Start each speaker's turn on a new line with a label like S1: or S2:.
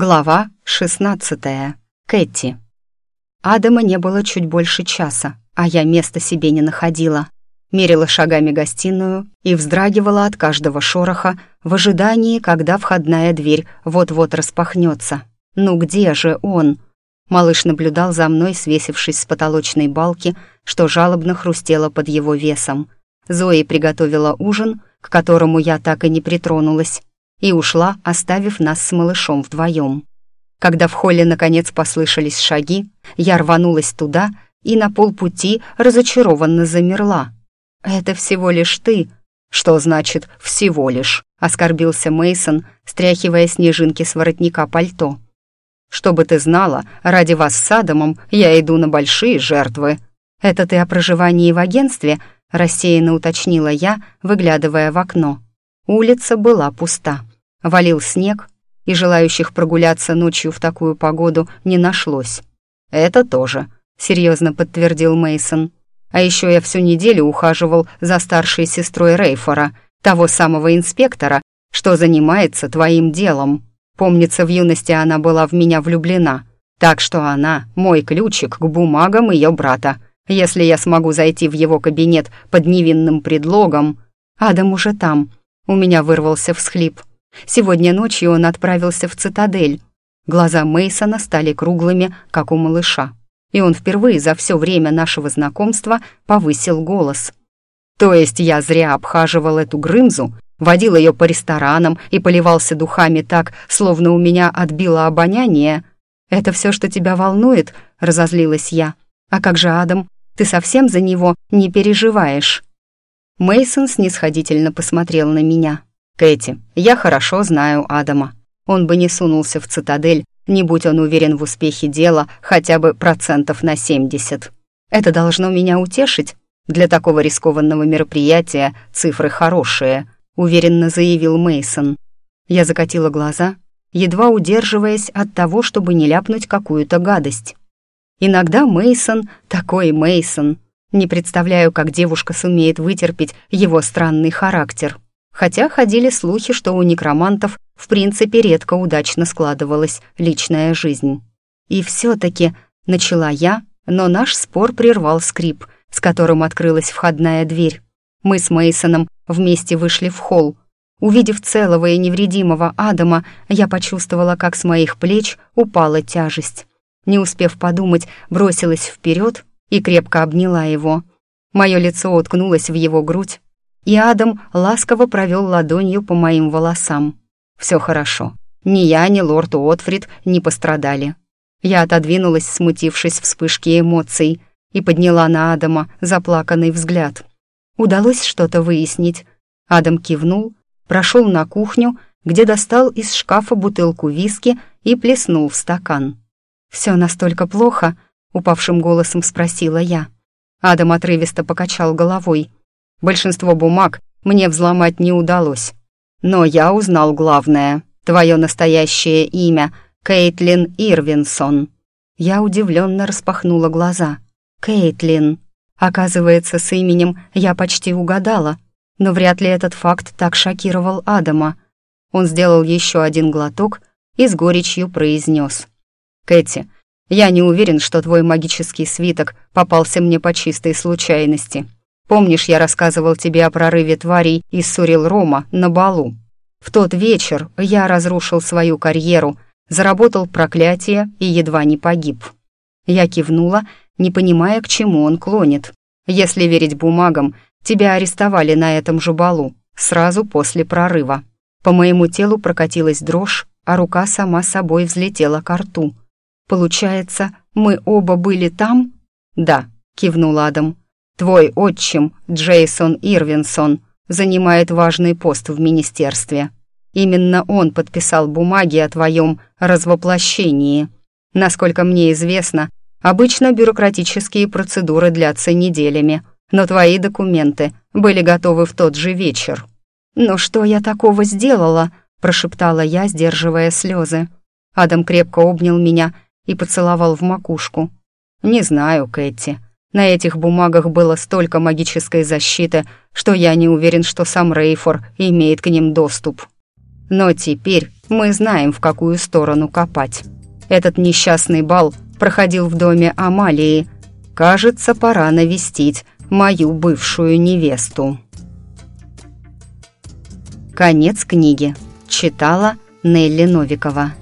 S1: Глава 16. Кэти. Адама не было чуть больше часа, а я места себе не находила. Мерила шагами гостиную и вздрагивала от каждого шороха в ожидании, когда входная дверь вот-вот распахнется. «Ну где же он?» Малыш наблюдал за мной, свесившись с потолочной балки, что жалобно хрустело под его весом. Зои приготовила ужин, к которому я так и не притронулась, и ушла, оставив нас с малышом вдвоем. Когда в холле наконец послышались шаги, я рванулась туда и на полпути разочарованно замерла. «Это всего лишь ты». «Что значит «всего лишь»?» — оскорбился Мейсон, стряхивая снежинки с воротника пальто. «Чтобы ты знала, ради вас с Адамом я иду на большие жертвы». «Это ты о проживании в агентстве?» — рассеянно уточнила я, выглядывая в окно. Улица была пуста. Валил снег, и желающих прогуляться ночью в такую погоду не нашлось. «Это тоже», — серьезно подтвердил Мейсон. «А еще я всю неделю ухаживал за старшей сестрой Рейфора, того самого инспектора, что занимается твоим делом. Помнится, в юности она была в меня влюблена, так что она — мой ключик к бумагам ее брата. Если я смогу зайти в его кабинет под невинным предлогом...» «Адам уже там», — у меня вырвался всхлип. Сегодня ночью он отправился в цитадель. Глаза Мейсона стали круглыми, как у малыша. И он впервые за все время нашего знакомства повысил голос. То есть я зря обхаживал эту Грымзу, водил ее по ресторанам и поливался духами так, словно у меня отбило обоняние. «Это все, что тебя волнует?» — разозлилась я. «А как же Адам? Ты совсем за него не переживаешь?» Мейсон снисходительно посмотрел на меня. «Кэти, я хорошо знаю Адама. Он бы не сунулся в цитадель, не будь он уверен в успехе дела хотя бы процентов на 70. Это должно меня утешить. Для такого рискованного мероприятия цифры хорошие», уверенно заявил Мейсон. Я закатила глаза, едва удерживаясь от того, чтобы не ляпнуть какую-то гадость. Иногда Мейсон такой Мейсон. Не представляю, как девушка сумеет вытерпеть его странный характер хотя ходили слухи, что у некромантов в принципе редко удачно складывалась личная жизнь. И все-таки начала я, но наш спор прервал скрип, с которым открылась входная дверь. Мы с Мейсоном вместе вышли в холл. Увидев целого и невредимого Адама, я почувствовала, как с моих плеч упала тяжесть. Не успев подумать, бросилась вперед и крепко обняла его. Мое лицо уткнулось в его грудь, и Адам ласково провел ладонью по моим волосам. «Все хорошо. Ни я, ни лорд Уотфрид не пострадали». Я отодвинулась, смутившись вспышки эмоций, и подняла на Адама заплаканный взгляд. Удалось что-то выяснить. Адам кивнул, прошел на кухню, где достал из шкафа бутылку виски и плеснул в стакан. «Все настолько плохо?» — упавшим голосом спросила я. Адам отрывисто покачал головой. Большинство бумаг мне взломать не удалось. Но я узнал главное. Твое настоящее имя — Кейтлин Ирвинсон. Я удивленно распахнула глаза. Кейтлин. Оказывается, с именем я почти угадала, но вряд ли этот факт так шокировал Адама. Он сделал еще один глоток и с горечью произнес. «Кэти, я не уверен, что твой магический свиток попался мне по чистой случайности. Помнишь, я рассказывал тебе о прорыве тварей из Сурил Рома на балу? В тот вечер я разрушил свою карьеру, заработал проклятие и едва не погиб. Я кивнула, не понимая, к чему он клонит. Если верить бумагам, тебя арестовали на этом же балу, сразу после прорыва. По моему телу прокатилась дрожь, а рука сама собой взлетела к рту. «Получается, мы оба были там?» «Да», — кивнул Адам. Твой отчим, Джейсон Ирвинсон, занимает важный пост в министерстве. Именно он подписал бумаги о твоем развоплощении. Насколько мне известно, обычно бюрократические процедуры длятся неделями, но твои документы были готовы в тот же вечер. «Но что я такого сделала?» — прошептала я, сдерживая слезы. Адам крепко обнял меня и поцеловал в макушку. «Не знаю, Кэти», на этих бумагах было столько магической защиты, что я не уверен, что сам Рейфор имеет к ним доступ. Но теперь Мы знаем, в какую сторону копать. Этот несчастный бал проходил в доме Амалии. Кажется, пора навестить мою бывшую невесту. Конец книги. Читала Нелли Новикова.